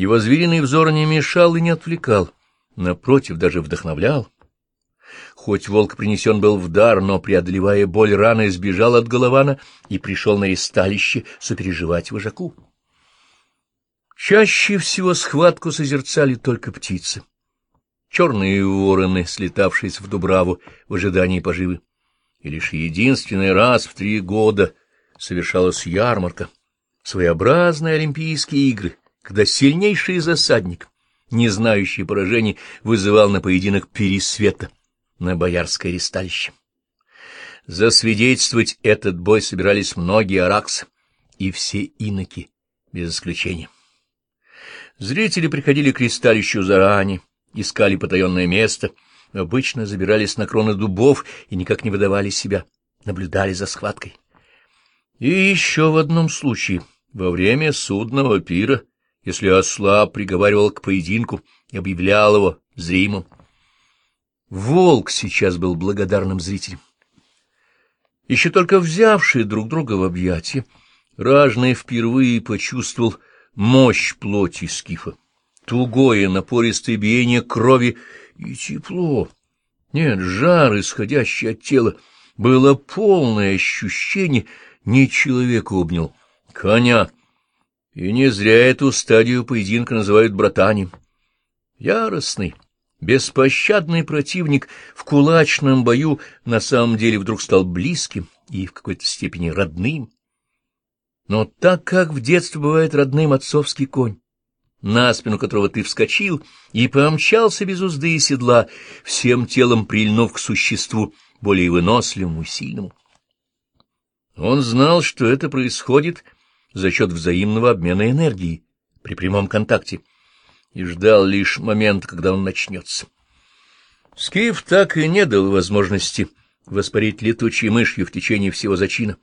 Его звериный взор не мешал и не отвлекал, напротив, даже вдохновлял. Хоть волк принесен был в дар, но, преодолевая боль раны, сбежал от Голована и пришел на ресталище сопереживать вожаку. Чаще всего схватку созерцали только птицы. Черные вороны, слетавшиеся в Дубраву в ожидании поживы. И лишь единственный раз в три года совершалась ярмарка, своеобразные Олимпийские игры, когда сильнейший засадник, не знающий поражений, вызывал на поединок пересвета на боярское ресталище. Засвидетельствовать этот бой собирались многие араксы и все иноки, без исключения. Зрители приходили к ресталищу заранее, искали потаенное место, обычно забирались на кроны дубов и никак не выдавали себя, наблюдали за схваткой. И еще в одном случае, во время судного пира, если осла приговаривал к поединку и объявлял его зримым, волк сейчас был благодарным зрителем. Еще только взявшие друг друга в объятия, ражный впервые почувствовал мощь плоти скифа тугое напористое биение крови и тепло. Нет, жар, исходящий от тела, было полное ощущение, не человека обнял, коня. И не зря эту стадию поединка называют братанием. Яростный, беспощадный противник в кулачном бою на самом деле вдруг стал близким и в какой-то степени родным. Но так как в детстве бывает родным отцовский конь, на спину которого ты вскочил и помчался без узды и седла, всем телом прильнув к существу, более выносливому и сильному. Он знал, что это происходит за счет взаимного обмена энергии при прямом контакте, и ждал лишь момент, когда он начнется. Скиф так и не дал возможности воспарить летучей мышью в течение всего зачина.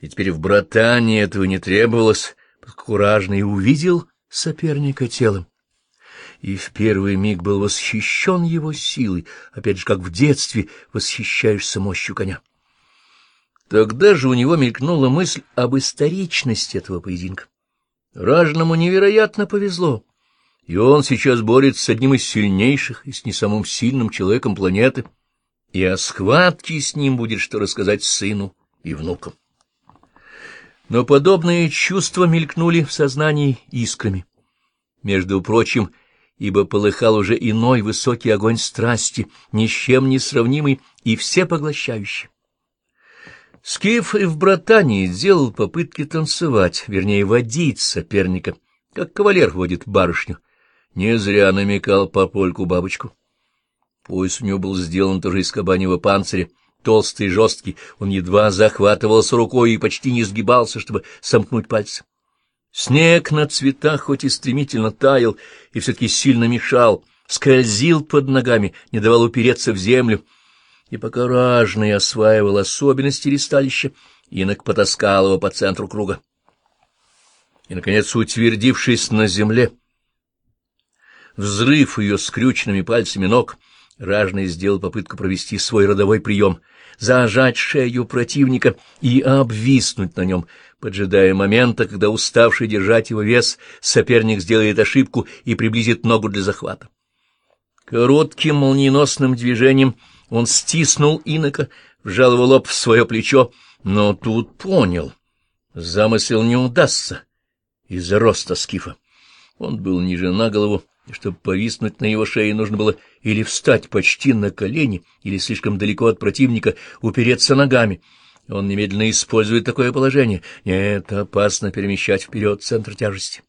И теперь в братане этого не требовалось, поскольку ражный увидел соперника телом. И в первый миг был восхищен его силой, опять же, как в детстве восхищаешься мощью коня. Тогда же у него мелькнула мысль об историчности этого поединка. Ражному невероятно повезло, и он сейчас борется с одним из сильнейших и с не самым сильным человеком планеты, и о схватке с ним будет что рассказать сыну и внукам. Но подобные чувства мелькнули в сознании искрами. Между прочим, ибо полыхал уже иной высокий огонь страсти, ни с чем не сравнимый и всепоглощающий. Скиф и в братании делал попытки танцевать, вернее, водить соперника, как кавалер водит барышню. Не зря намекал по польку бабочку. Пояс у него был сделан тоже из кабаньего панциря, толстый и жесткий, он едва захватывался рукой и почти не сгибался, чтобы сомкнуть пальцы. Снег на цветах хоть и стремительно таял, и все-таки сильно мешал, скользил под ногами, не давал упереться в землю. И пока ражный осваивал особенности ресталища, инок потаскал его по центру круга. И, наконец, утвердившись на земле, взрыв ее скрюченными пальцами ног, ражный сделал попытку провести свой родовой прием — зажать шею противника и обвиснуть на нем, поджидая момента, когда уставший держать его вес, соперник сделает ошибку и приблизит ногу для захвата. Коротким молниеносным движением он стиснул инока, вжал его лоб в свое плечо, но тут понял, замысел не удастся из-за роста скифа. Он был ниже на голову, и чтобы повиснуть на его шее, нужно было или встать почти на колени, или слишком далеко от противника упереться ногами. Он немедленно использует такое положение. Нет, опасно перемещать вперед центр тяжести.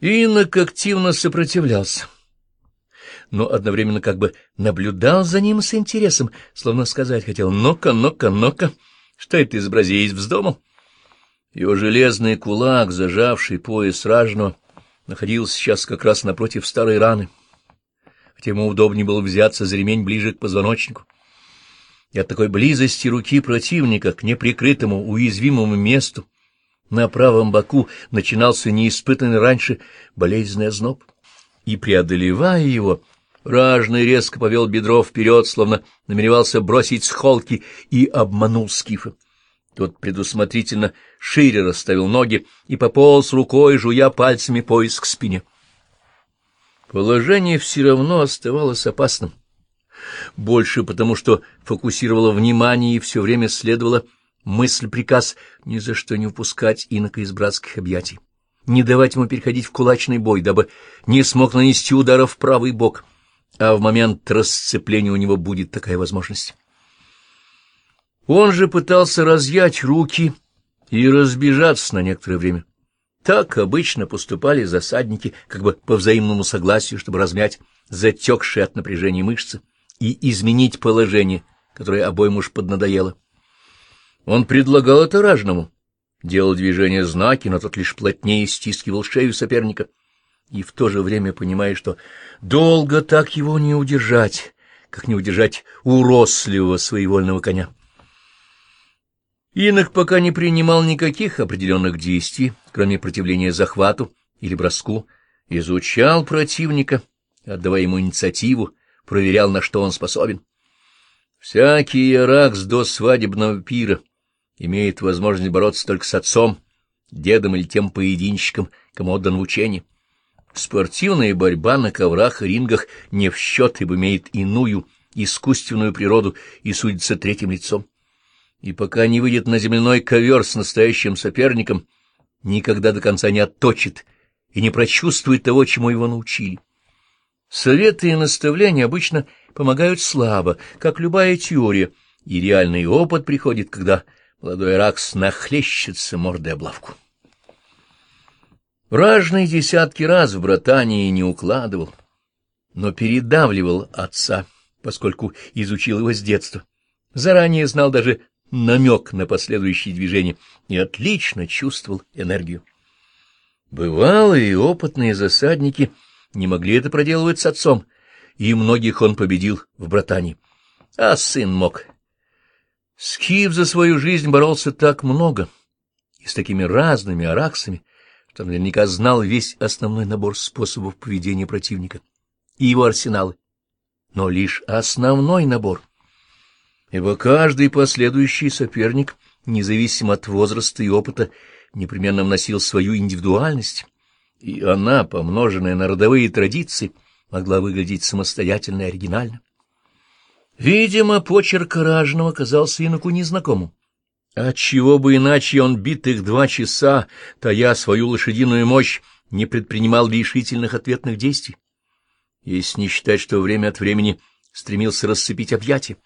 Инок активно сопротивлялся, но одновременно как бы наблюдал за ним с интересом, словно сказать хотел «Ну-ка, ну-ка, ну-ка, что это изобразить вздумал?» Его железный кулак, зажавший пояс ражного, находился сейчас как раз напротив старой раны, хотя ему удобнее было взяться за ремень ближе к позвоночнику. И от такой близости руки противника к неприкрытому уязвимому месту на правом боку начинался неиспытанный раньше болезненный озноб. И, преодолевая его, ражный резко повел бедро вперед, словно намеревался бросить с и обманул скифа. Тот предусмотрительно шире расставил ноги и пополз рукой, жуя пальцами пояс к спине. Положение все равно оставалось опасным. Больше потому, что фокусировало внимание и все время следовала мысль-приказ ни за что не упускать инока из братских объятий, не давать ему переходить в кулачный бой, дабы не смог нанести удара в правый бок, а в момент расцепления у него будет такая возможность. Он же пытался разъять руки и разбежаться на некоторое время. Так обычно поступали засадники, как бы по взаимному согласию, чтобы размять затекшие от напряжения мышцы и изменить положение, которое обоим уж поднадоело. Он предлагал это ражному, делал движение знаки, но тот лишь плотнее стискивал шею соперника, и в то же время понимая, что долго так его не удержать, как не удержать уросливого своевольного коня. Инок пока не принимал никаких определенных действий, кроме противления захвату или броску, изучал противника, отдавая ему инициативу, проверял, на что он способен. Всякий иракс до свадебного пира имеет возможность бороться только с отцом, дедом или тем поединщиком, кому отдан в учение. Спортивная борьба на коврах и рингах не в счет, ибо имеет иную, искусственную природу и судится третьим лицом и пока не выйдет на земляной ковер с настоящим соперником, никогда до конца не отточит и не прочувствует того, чему его научили. Советы и наставления обычно помогают слабо, как любая теория, и реальный опыт приходит, когда молодой ракс нахлещется мордой облавку. Ражный десятки раз в братании не укладывал, но передавливал отца, поскольку изучил его с детства. Заранее знал даже намек на последующие движения и отлично чувствовал энергию. Бывалые и опытные засадники не могли это проделывать с отцом, и многих он победил в братании. А сын мог. Скиф за свою жизнь боролся так много и с такими разными араксами, что наверняка знал весь основной набор способов поведения противника и его арсеналы, но лишь основной набор — ибо каждый последующий соперник, независимо от возраста и опыта, непременно вносил свою индивидуальность, и она, помноженная на родовые традиции, могла выглядеть самостоятельно и оригинально. Видимо, почерк Ражного казался иноку незнакомым. Отчего бы иначе он битых два часа, тая свою лошадиную мощь, не предпринимал решительных ответных действий, если не считать, что время от времени стремился расцепить объятия.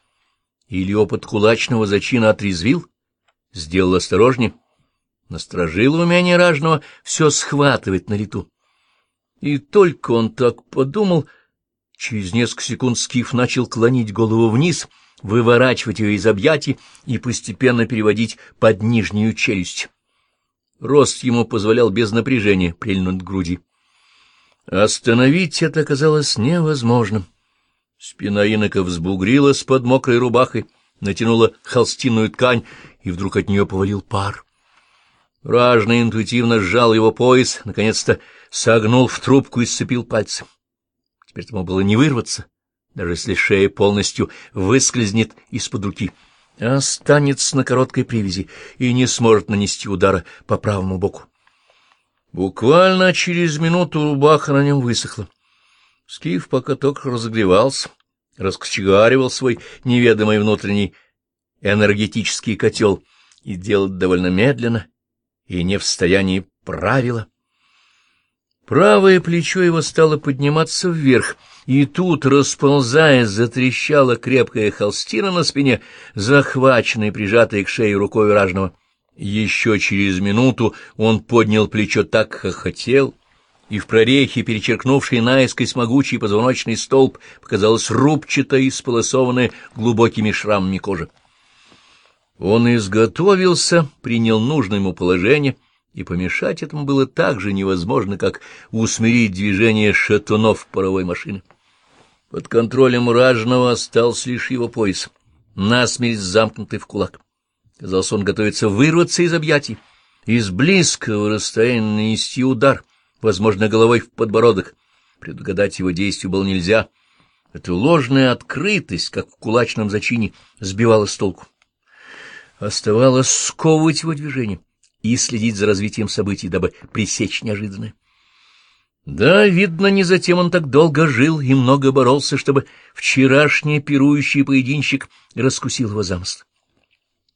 Или опыт кулачного зачина отрезвил, сделал осторожнее, насторожил умение ражного все схватывать на лету. И только он так подумал, через несколько секунд Скиф начал клонить голову вниз, выворачивать ее из объятий и постепенно переводить под нижнюю челюсть. Рост ему позволял без напряжения прильнуть к груди. Остановить это оказалось невозможным. Спина инока взбугрилась под мокрой рубахой, натянула холстинную ткань, и вдруг от нее повалил пар. Ражный интуитивно сжал его пояс, наконец-то согнул в трубку и сцепил пальцы. Теперь ему было не вырваться, даже если шея полностью выскользнет из-под руки, останется на короткой привязи и не сможет нанести удара по правому боку. Буквально через минуту рубаха на нем высохла. Скиф пока только разогревался, раскочегаривал свой неведомый внутренний энергетический котел и делал довольно медленно и не в состоянии правила. Правое плечо его стало подниматься вверх, и тут, расползаясь, затрещала крепкая холстина на спине, захваченная прижатая к шее рукой ражного. Еще через минуту он поднял плечо так, как хотел, и в прорехе, перечеркнувшей наискось могучий позвоночный столб, показалась рубчатая и сполосованная глубокими шрамами кожа. Он изготовился, принял нужное ему положение, и помешать этому было так же невозможно, как усмирить движение шатунов паровой машины. Под контролем ражного остался лишь его пояс, насмерть замкнутый в кулак. Казалось, он готовится вырваться из объятий, из близкого расстояния нанести удар — возможно, головой в подбородок. Предугадать его действию было нельзя. Эта ложная открытость, как в кулачном зачине, сбивала с толку. Оставалось сковывать его движение и следить за развитием событий, дабы пресечь неожиданное. Да, видно, не затем он так долго жил и много боролся, чтобы вчерашний пирующий поединщик раскусил его замысл.